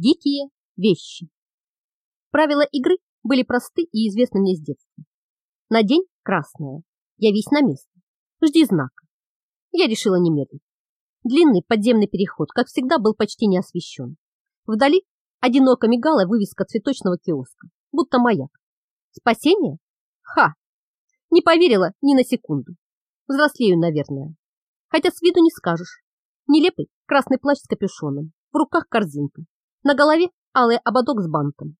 Дикие вещи. Правила игры были просты и известны мне с детства. На день красная. Явись на место. Жди знака. Я решила немедленно. Длинный подземный переход, как всегда, был почти не освещен. Вдали одиноко мигала вывеска цветочного киоска, будто маяк. Спасение? Ха! Не поверила ни на секунду. Взрослею, наверное. Хотя с виду не скажешь. Нелепый красный плащ с капюшоном, в руках корзинка, на голове алый ободок с бантом.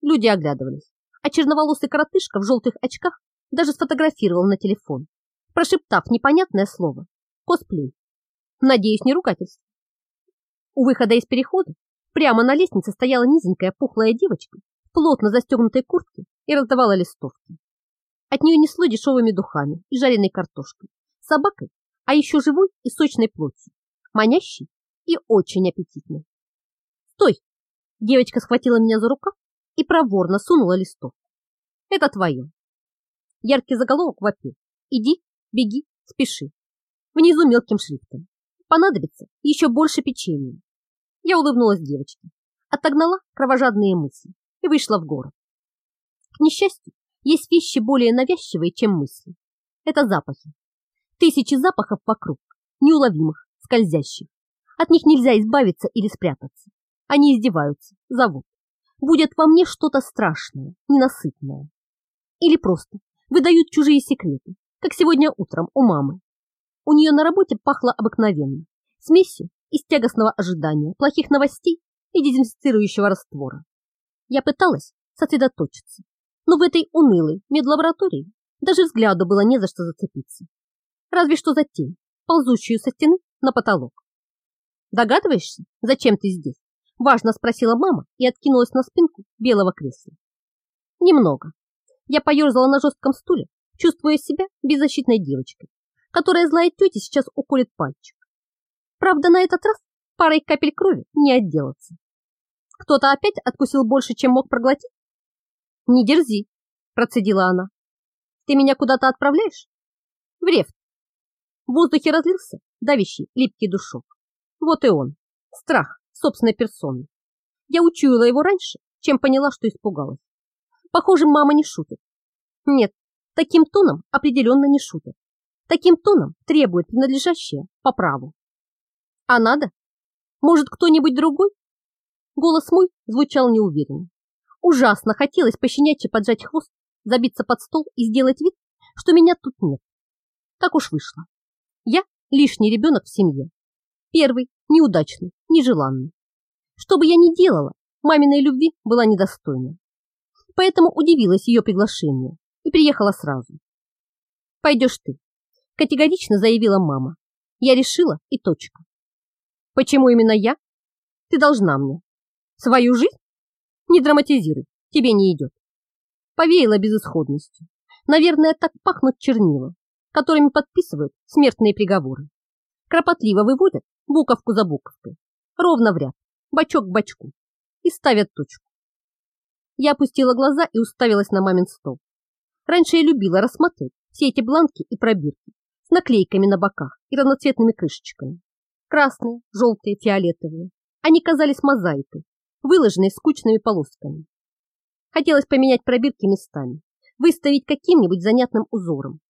Люди оглядывались, а черноволосый коротышка в желтых очках даже сфотографировал на телефон, прошептав непонятное слово «косплей». Надеюсь, не ругательство. У выхода из перехода прямо на лестнице стояла низенькая пухлая девочка в плотно застегнутой куртке и раздавала листовки. От нее несло дешевыми духами и жареной картошкой, собакой, а еще живой и сочной плотью, манящей и очень аппетитной. «Стой!» Девочка схватила меня за рукав и проворно сунула листок. «Это твое». Яркий заголовок вопил. «Иди, беги, спеши». Внизу мелким шрифтом. Понадобится еще больше печенья. Я улыбнулась девочке, отогнала кровожадные мысли и вышла в город. К несчастью, есть вещи более навязчивые, чем мысли. Это запахи. Тысячи запахов вокруг, неуловимых, скользящих. От них нельзя избавиться или спрятаться. Они издеваются, зовут. Будет во мне что-то страшное, ненасытное. Или просто выдают чужие секреты, как сегодня утром у мамы. У нее на работе пахло обыкновенно, смесью из тягостного ожидания, плохих новостей и дезинфицирующего раствора. Я пыталась сосредоточиться, но в этой унылой медлаборатории даже взгляду было не за что зацепиться. Разве что за тень, ползущую со стены на потолок. Догадываешься, зачем ты здесь? Важно спросила мама и откинулась на спинку белого кресла. Немного. Я поерзала на жестком стуле, чувствуя себя беззащитной девочкой, которая злая тетя сейчас уколет пальчик. Правда, на этот раз парой капель крови не отделаться. Кто-то опять откусил больше, чем мог проглотить? Не дерзи, процедила она. Ты меня куда-то отправляешь? В рефт. В воздухе разлился давящий липкий душок. Вот и он, страх собственной персоной. Я учуяла его раньше, чем поняла, что испугалась. Похоже, мама не шутит. Нет, таким тоном определенно не шутит. Таким тоном требует принадлежащее по праву. А надо? Может, кто-нибудь другой? Голос мой звучал неуверенно. Ужасно хотелось пощенячьи поджать хвост, забиться под стол и сделать вид, что меня тут нет. Так уж вышло. Я лишний ребенок в семье. Первый, неудачный, нежеланный. Что бы я ни делала, маминой любви была недостойна. Поэтому удивилась ее приглашению и приехала сразу. «Пойдешь ты», – категорично заявила мама. «Я решила и точка». «Почему именно я? Ты должна мне. Свою жизнь? Не драматизируй, тебе не идет». Повеяла безысходностью. Наверное, так пахнут чернила, которыми подписывают смертные приговоры. Кропотливо выводят буковку за буковкой, ровно в ряд, бочок к бочку, и ставят точку. Я опустила глаза и уставилась на мамин стол. Раньше я любила рассмотреть все эти бланки и пробирки с наклейками на боках и разноцветными крышечками. Красные, желтые, фиолетовые. Они казались мозаикой, выложенной скучными полосками. Хотелось поменять пробирки местами, выставить каким-нибудь занятным узором.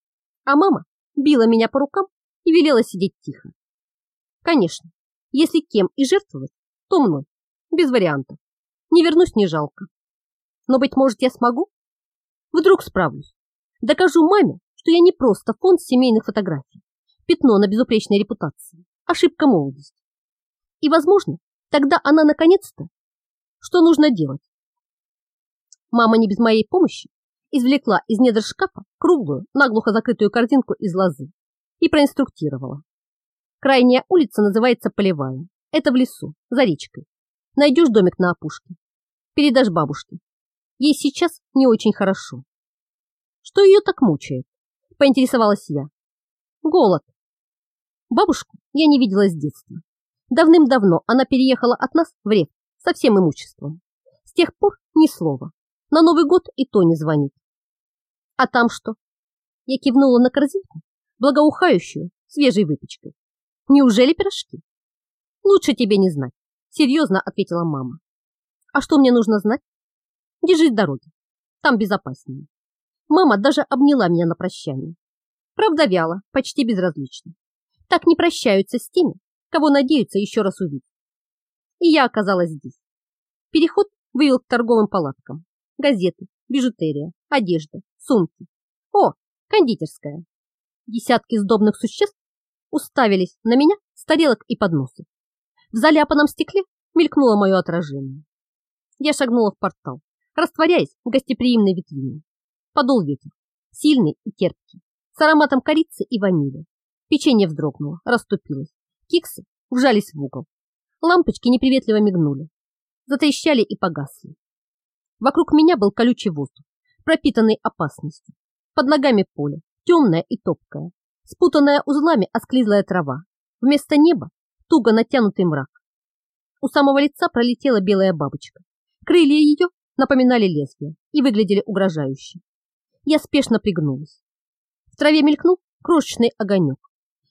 А мама била меня по рукам и велела сидеть тихо. Конечно, если кем и жертвовать, то мной, без вариантов. Не вернусь, не жалко. Но, быть может, я смогу? Вдруг справлюсь. Докажу маме, что я не просто фонд семейных фотографий, пятно на безупречной репутации, ошибка молодости. И, возможно, тогда она наконец-то... Что нужно делать? Мама не без моей помощи извлекла из недр шкафа круглую, наглухо закрытую корзинку из лозы и проинструктировала. Крайняя улица называется Полевая. Это в лесу, за речкой. Найдешь домик на опушке. Передашь бабушке. Ей сейчас не очень хорошо. Что ее так мучает? Поинтересовалась я. Голод. Бабушку я не видела с детства. Давным-давно она переехала от нас в Рев со всем имуществом. С тех пор ни слова. На Новый год и то не звонит. А там что? Я кивнула на корзинку, благоухающую свежей выпечкой. Неужели пирожки? Лучше тебе не знать, серьезно ответила мама. А что мне нужно знать? Держись дороги, там безопаснее. Мама даже обняла меня на прощание. Правда, вяло, почти безразлично. Так не прощаются с теми, кого надеются еще раз увидеть. И я оказалась здесь. Переход вывел к торговым палаткам. Газеты, бижутерия, одежда, сумки. О, кондитерская. Десятки сдобных существ уставились на меня с тарелок и подносов. В заляпанном стекле мелькнуло мое отражение. Я шагнула в портал, растворяясь в гостеприимной витрине. Подул ветер, сильный и терпкий, с ароматом корицы и ванили. Печенье вздрогнуло, расступилось. Киксы вжались в угол. Лампочки неприветливо мигнули, затрещали и погасли. Вокруг меня был колючий воздух, пропитанный опасностью. Под ногами поле, темное и топкое, спутанная узлами осклизлая трава. Вместо неба туго натянутый мрак. У самого лица пролетела белая бабочка. Крылья ее напоминали лезвия и выглядели угрожающе. Я спешно пригнулась. В траве мелькнул крошечный огонек.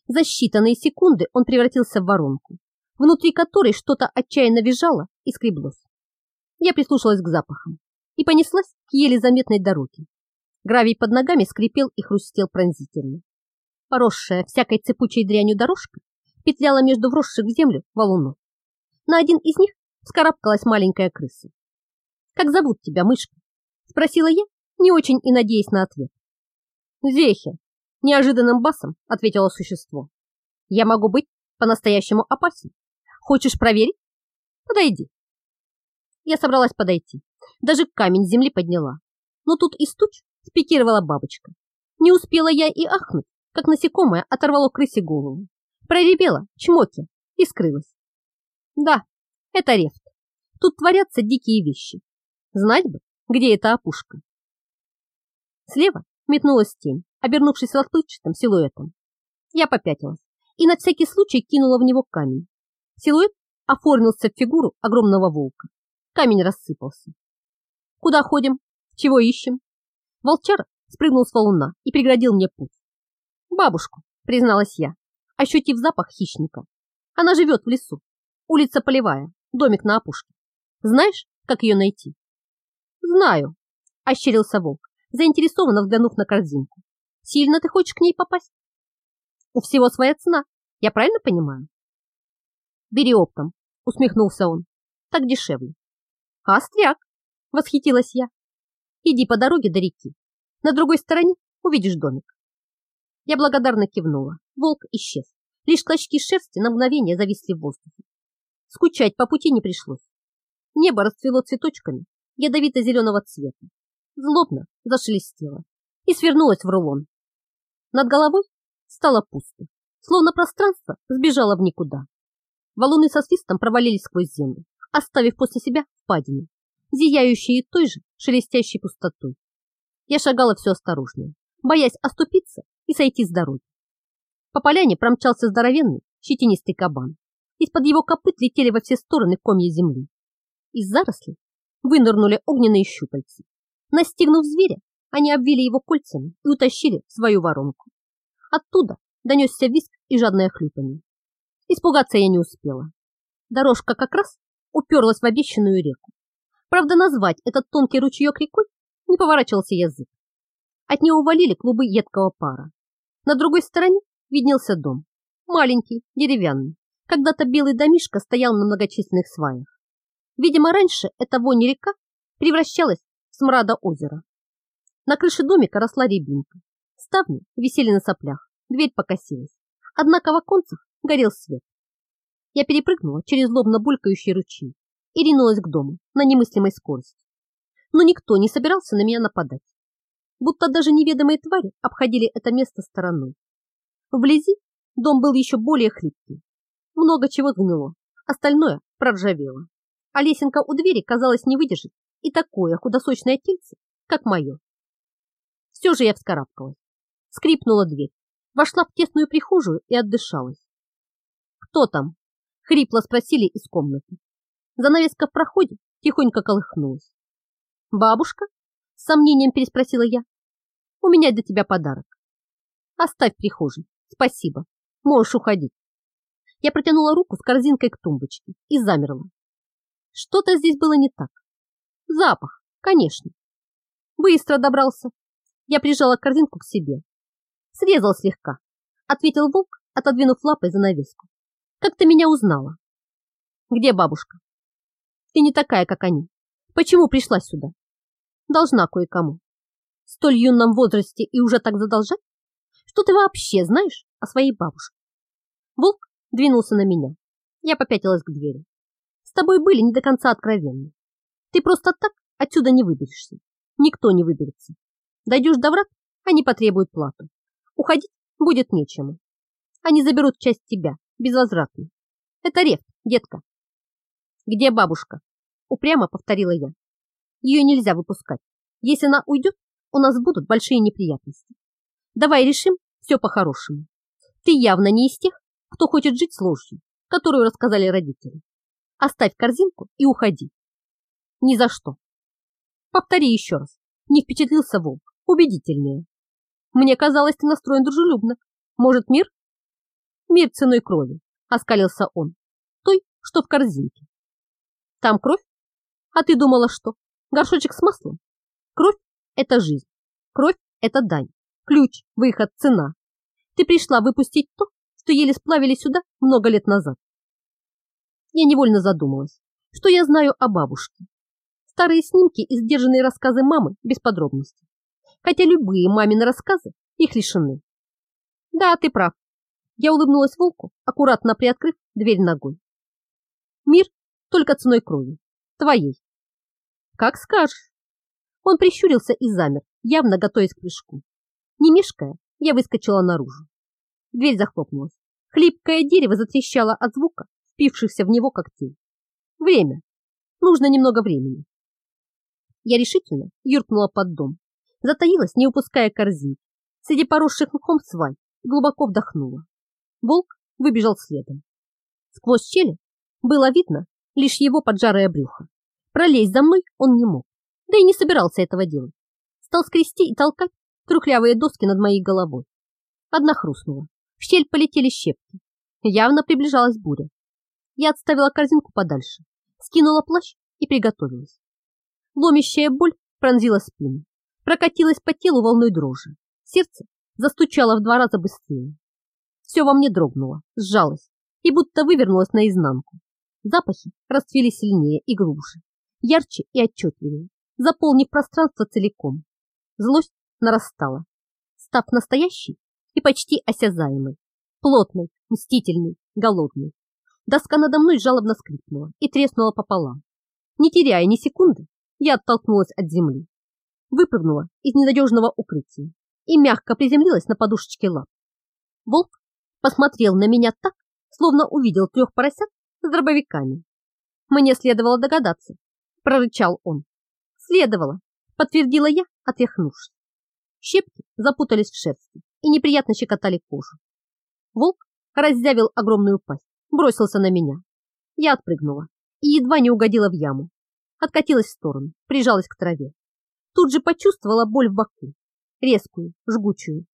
За считанные секунды он превратился в воронку, внутри которой что-то отчаянно визжало и скреблось. Я прислушалась к запахам и понеслась к еле заметной дороге. Гравий под ногами скрипел и хрустел пронзительно. Поросшая всякой цепучей дрянью дорожка петляла между вросших в землю валунов. На один из них вскарабкалась маленькая крыса. «Как зовут тебя, мышка?» – спросила я, не очень и надеясь на ответ. «Зехи!» – неожиданным басом ответило существо. «Я могу быть по-настоящему опасен. Хочешь проверить? Подойди». Я собралась подойти, даже камень с земли подняла. Но тут из туч спикировала бабочка. Не успела я и ахнуть, как насекомое оторвало крысе голову. Проревела, чмоки, и скрылась. Да, это рефт. Тут творятся дикие вещи. Знать бы, где эта опушка. Слева метнулась тень, обернувшись расплывчатым силуэтом. Я попятилась и на всякий случай кинула в него камень. Силуэт оформился в фигуру огромного волка. Камень рассыпался. Куда ходим? Чего ищем? Волчар спрыгнул с валуна и преградил мне путь. Бабушку, призналась я, ощутив запах хищника. Она живет в лесу. Улица Полевая, домик на опушке. Знаешь, как ее найти? Знаю, ощерился волк, заинтересованно взглянув на корзинку. Сильно ты хочешь к ней попасть? У всего своя цена, я правильно понимаю? Бери оптом, усмехнулся он. Так дешевле. Остряк, восхитилась я. Иди по дороге до реки. На другой стороне увидишь домик. Я благодарно кивнула. Волк исчез. Лишь клочки шерсти на мгновение зависли в воздухе. Скучать по пути не пришлось. Небо расцвело цветочками ядовито-зеленого цвета. Злобно зашелестело и свернулось в рулон. Над головой стало пусто, словно пространство сбежало в никуда. Валуны со свистом провалились сквозь землю, оставив после себя впадины, зияющие той же шелестящей пустотой. Я шагала все осторожнее, боясь оступиться и сойти с дороги. По поляне промчался здоровенный, щетинистый кабан. Из-под его копыт летели во все стороны комья земли. Из зарослей вынырнули огненные щупальцы. Настигнув зверя, они обвили его кольцами и утащили в свою воронку. Оттуда донесся виск и жадное хлюпанье. Испугаться я не успела. Дорожка как раз уперлась в обещанную реку. Правда, назвать этот тонкий ручеек рекой не поворачивался язык. От него валили клубы едкого пара. На другой стороне виднелся дом. Маленький, деревянный. Когда-то белый домишко стоял на многочисленных сваях. Видимо, раньше эта вонь река превращалась в смрада озера. На крыше домика росла рябинка. Ставни висели на соплях, дверь покосилась. Однако в оконцах горел свет. Я перепрыгнула через злобно булькающий ручей и ринулась к дому на немыслимой скорости. Но никто не собирался на меня нападать. Будто даже неведомые твари обходили это место стороной. Вблизи дом был еще более хлипкий. Много чего сгнило, остальное проржавело. А лесенка у двери, казалось, не выдержит и такое худосочное тельце, как мое. Все же я вскарабкалась. Скрипнула дверь, вошла в тесную прихожую и отдышалась. «Кто там?» — хрипло спросили из комнаты. Занавеска в проходе тихонько колыхнулась. «Бабушка?» — с сомнением переспросила я. «У меня для тебя подарок. Оставь в прихожей. Спасибо. Можешь уходить». Я протянула руку с корзинкой к тумбочке и замерла. Что-то здесь было не так. Запах, конечно. Быстро добрался. Я прижала корзинку к себе. Срезал слегка. Ответил волк, отодвинув лапой занавеску. Как ты меня узнала? Где бабушка? Ты не такая, как они. Почему пришла сюда? Должна кое-кому. В столь юном возрасте и уже так задолжать? Что ты вообще знаешь о своей бабушке? Волк двинулся на меня. Я попятилась к двери. С тобой были не до конца откровенны. Ты просто так отсюда не выберешься. Никто не выберется. Дойдешь до врат, они потребуют плату. Уходить будет нечему. Они заберут часть тебя, безвозвратно. Это рефт, детка. Где бабушка? Упрямо повторила я. Ее нельзя выпускать. Если она уйдет, у нас будут большие неприятности. Давай решим все по-хорошему. Ты явно не из тех, кто хочет жить с ложью, которую рассказали родители. Оставь корзинку и уходи. Ни за что. Повтори еще раз. Не впечатлился волк. Убедительнее. Мне казалось, ты настроен дружелюбно. Может, мир? Мир ценой крови, оскалился он. Той, что в корзинке. Там кровь? А ты думала, что? Горшочек с маслом? Кровь – это жизнь. Кровь – это дань. Ключ, выход, цена. Ты пришла выпустить то, что еле сплавили сюда много лет назад. Я невольно задумалась, что я знаю о бабушке. Старые снимки и сдержанные рассказы мамы без подробностей. Хотя любые мамины рассказы их лишены. Да, ты прав. Я улыбнулась волку, аккуратно приоткрыв дверь ногой. Мир только ценой крови. Твоей. Как скажешь. Он прищурился и замер, явно готовясь к прыжку. Не мешкая, я выскочила наружу. Дверь захлопнулась. Хлипкое дерево затрещало от звука, впившихся в него когтей. Время. Нужно немного времени. Я решительно юркнула под дом, затаилась, не упуская корзин. Среди поросших мхом свай глубоко вдохнула. Волк выбежал следом. Сквозь щели было видно лишь его поджарое брюхо. Пролезть за мной он не мог, да и не собирался этого делать. Стал скрести и толкать трухлявые доски над моей головой. Одна хрустнула. В щель полетели щепки. Явно приближалась буря. Я отставила корзинку подальше, скинула плащ и приготовилась. Ломящая боль пронзила спину, прокатилась по телу волной дрожи. Сердце застучало в два раза быстрее. Все во мне дрогнуло, сжалось и будто вывернулось наизнанку. Запахи расцвели сильнее и глубже, ярче и отчетливее, заполнив пространство целиком. Злость нарастала, став настоящей и почти осязаемой, плотной, мстительной, голодной. Доска надо мной жалобно скрипнула и треснула пополам. Не теряя ни секунды, я оттолкнулась от земли, выпрыгнула из ненадежного укрытия и мягко приземлилась на подушечке лап. Волк посмотрел на меня так, словно увидел трех поросят с дробовиками. Мне следовало догадаться, прорычал он. Следовало, подтвердила я, отряхнувшись. Щепки запутались в шерсти и неприятно щекотали кожу. Волк раззявил огромную пасть, бросился на меня. Я отпрыгнула и едва не угодила в яму. Откатилась в сторону, прижалась к траве. Тут же почувствовала боль в боку, резкую, жгучую.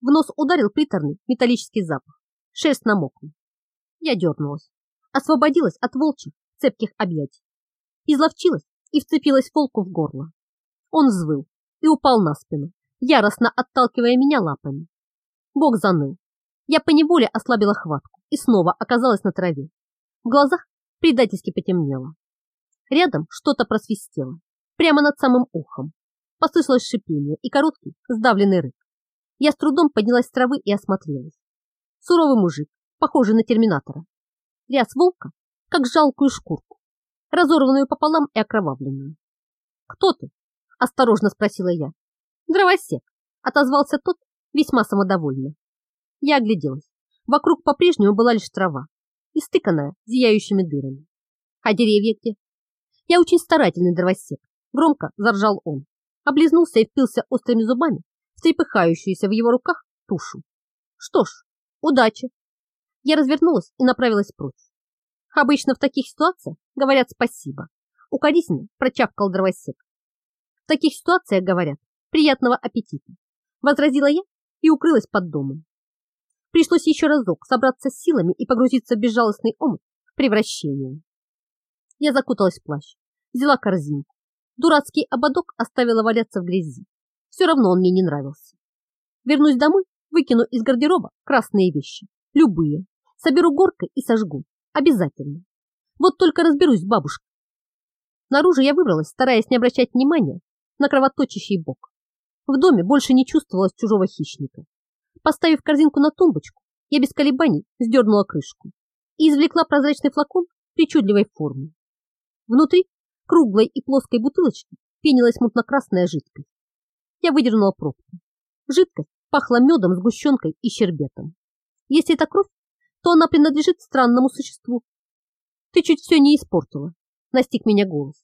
В нос ударил приторный металлический запах. Шерсть намокла. Я дернулась, освободилась от волчьих цепких объятий. Изловчилась и вцепилась волку в горло. Он взвыл и упал на спину, яростно отталкивая меня лапами. Бог заныл. Я поневоле ослабила хватку и снова оказалась на траве. В глазах предательски потемнело. Рядом что-то просвистело, прямо над самым ухом. Послышалось шипение и короткий, сдавленный рык. Я с трудом поднялась с травы и осмотрелась. Суровый мужик, похожий на терминатора. Ряс волка, как жалкую шкурку, разорванную пополам и окровавленную. «Кто ты?» – осторожно спросила я. «Дровосек», – отозвался тот весьма самодовольно. Я огляделась. Вокруг по-прежнему была лишь трава, истыканная зияющими дырами. А деревья где? Я очень старательный дровосек. Громко заржал он. Облизнулся и впился острыми зубами в трепыхающуюся в его руках тушу. Что ж, удачи. Я развернулась и направилась прочь. Обычно в таких ситуациях говорят спасибо. Укоризненно прочавкал дровосек. В таких ситуациях говорят приятного аппетита. Возразила я и укрылась под домом. Пришлось еще разок собраться с силами и погрузиться в безжалостный омут превращения. Я закуталась в плащ, взяла корзинку. Дурацкий ободок оставила валяться в грязи. Все равно он мне не нравился. Вернусь домой, выкину из гардероба красные вещи. Любые. Соберу горкой и сожгу. Обязательно. Вот только разберусь с бабушкой. Наружу я выбралась, стараясь не обращать внимания на кровоточащий бок. В доме больше не чувствовалось чужого хищника. Поставив корзинку на тумбочку, я без колебаний сдернула крышку и извлекла прозрачный флакон причудливой формы. Внутри круглой и плоской бутылочки пенилась мутно-красная жидкость. Я выдернула пробку. Жидкость пахла медом, сгущенкой и щербетом. Если это кровь, то она принадлежит странному существу. Ты чуть все не испортила, настиг меня голос.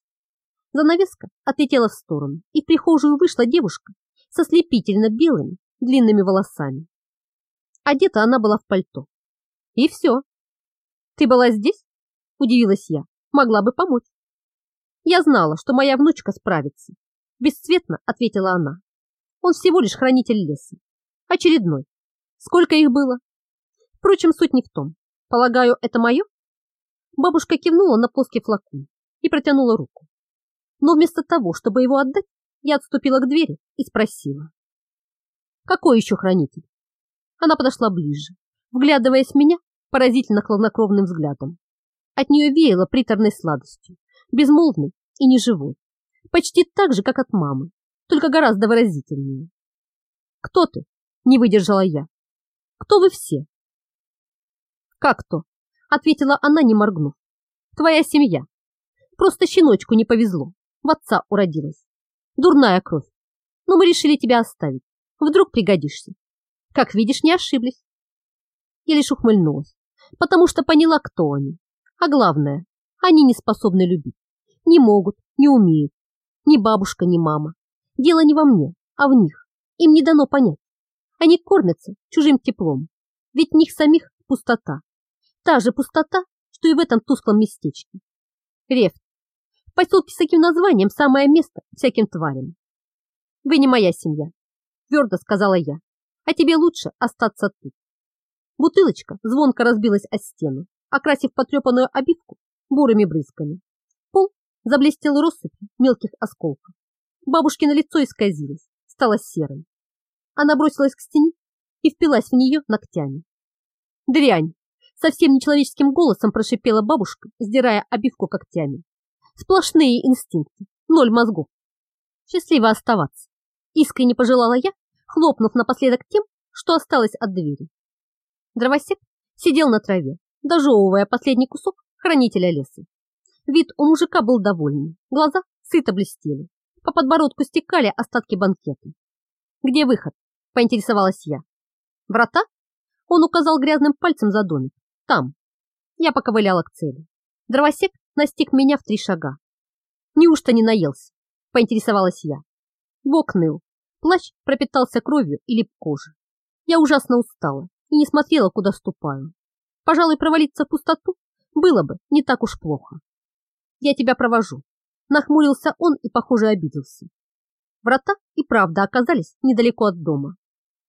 Занавеска отлетела в сторону, и в прихожую вышла девушка со слепительно белыми длинными волосами. Одета она была в пальто. И все. Ты была здесь? Удивилась я. Могла бы помочь. Я знала, что моя внучка справится. Бесцветно ответила она. Он всего лишь хранитель леса. Очередной. Сколько их было? Впрочем, суть не в том. Полагаю, это мое? Бабушка кивнула на плоский флакон и протянула руку. Но вместо того, чтобы его отдать, я отступила к двери и спросила. Какой еще хранитель? Она подошла ближе, вглядываясь в меня поразительно хладнокровным взглядом. От нее веяло приторной сладостью, безмолвной и неживой, почти так же, как от мамы, только гораздо выразительнее. «Кто ты?» – не выдержала я. «Кто вы все?» «Как то?» – ответила она, не моргнув. «Твоя семья. Просто щеночку не повезло, в отца уродилась. Дурная кровь. Но мы решили тебя оставить. Вдруг пригодишься. Как видишь, не ошиблись. Я лишь ухмыльнулась, потому что поняла, кто они. А главное, они не способны любить. Не могут, не умеют. Ни бабушка, ни мама. Дело не во мне, а в них. Им не дано понять. Они кормятся чужим теплом. Ведь в них самих пустота. Та же пустота, что и в этом тусклом местечке. Рефт. Поселки с таким названием самое место всяким тварям. Вы не моя семья, твердо сказала я. А тебе лучше остаться тут. Бутылочка звонко разбилась о стену, окрасив потрепанную обивку бурыми брызгами. Пол заблестел россыпью мелких осколков. Бабушкино лицо исказилось, стало серым. Она бросилась к стене и впилась в нее ногтями. «Дрянь!» — совсем нечеловеческим голосом прошипела бабушка, сдирая обивку когтями. «Сплошные инстинкты, ноль мозгов. Счастливо оставаться!» — искренне пожелала я, хлопнув напоследок тем, что осталось от двери. Дровосек сидел на траве, дожевывая последний кусок хранителя леса. Вид у мужика был довольный, глаза сыто блестели, по подбородку стекали остатки банкета. «Где выход?» – поинтересовалась я. «Врата?» – он указал грязным пальцем за домик. «Там». Я поковыляла к цели. Дровосек настиг меня в три шага. «Неужто не наелся?» – поинтересовалась я. Бок ныл, Плащ пропитался кровью и лип кожи. Я ужасно устала и не смотрела, куда ступаю. Пожалуй, провалиться в пустоту было бы не так уж плохо. Я тебя провожу. Нахмурился он и, похоже, обиделся. Врата и правда оказались недалеко от дома.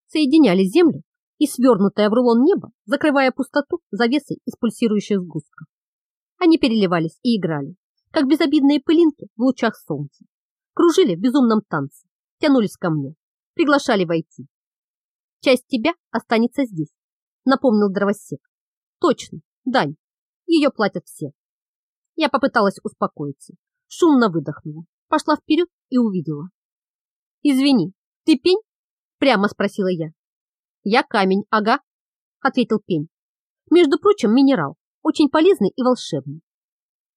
Соединяли землю и свернутое в рулон небо, закрывая пустоту завесой из пульсирующих сгустков. Они переливались и играли, как безобидные пылинки в лучах солнца. Кружили в безумном танце, тянулись ко мне, приглашали войти. Часть тебя останется здесь, напомнил дровосек. Точно, дань, ее платят все. Я попыталась успокоиться, шумно выдохнула, пошла вперед и увидела. Извини, ты пень? Прямо спросила я. Я камень, ага, ответил пень. Между прочим, минерал, очень полезный и волшебный.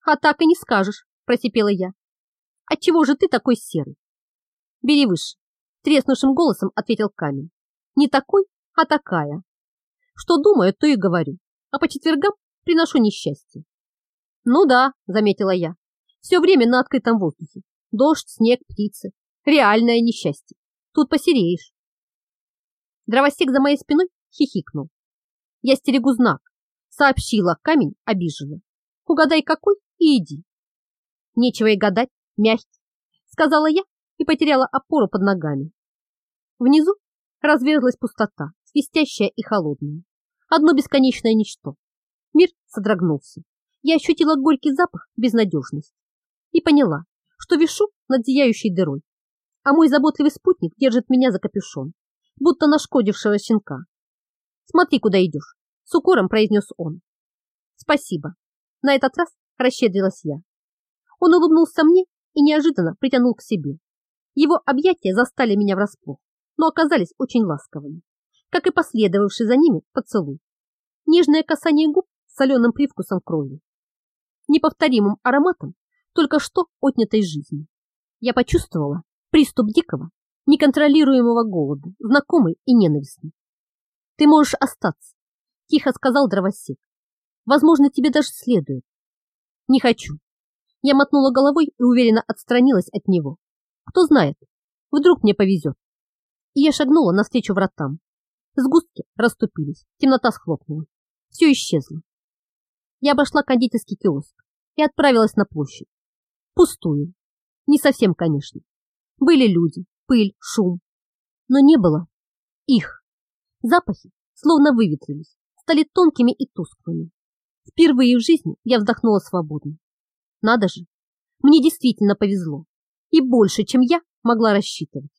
А так и не скажешь, просипела я. Отчего же ты такой серый? Бери выше. Треснувшим голосом ответил камень. Не такой, а такая. Что думаю, то и говорю. А по четвергам приношу несчастье. Ну да, заметила я. Все время на открытом воздухе. Дождь, снег, птицы. Реальное несчастье. Тут посереешь. Дровосек за моей спиной хихикнул. Я стерегу знак. Сообщила камень обиженно. Угадай какой и иди. Нечего и гадать, мягкий. Сказала я и потеряла опору под ногами. Внизу разверзлась пустота, свистящая и холодная. Одно бесконечное ничто. Мир содрогнулся. Я ощутила горький запах безнадежности и поняла, что вишу над зияющей дырой, а мой заботливый спутник держит меня за капюшон, будто нашкодившего щенка. «Смотри, куда идешь», — с укором произнес он. «Спасибо». На этот раз расщедрилась я. Он улыбнулся мне и неожиданно притянул к себе. Его объятия застали меня врасплох, но оказались очень ласковыми, как и последовавший за ними поцелуй. Нежное касание губ с соленым привкусом крови. Неповторимым ароматом только что отнятой жизни. Я почувствовала приступ дикого, неконтролируемого голода, знакомый и ненавистный. «Ты можешь остаться», – тихо сказал дровосек. «Возможно, тебе даже следует». «Не хочу». Я мотнула головой и уверенно отстранилась от него. «Кто знает, вдруг мне повезет». И я шагнула навстречу вратам. Сгустки расступились, темнота схлопнула. Все исчезло. Я обошла кондитерский киоск и отправилась на площадь. Пустую. Не совсем, конечно. Были люди, пыль, шум. Но не было их. Запахи словно выветрились, стали тонкими и тусклыми. Впервые в жизни я вздохнула свободно. Надо же, мне действительно повезло. И больше, чем я могла рассчитывать.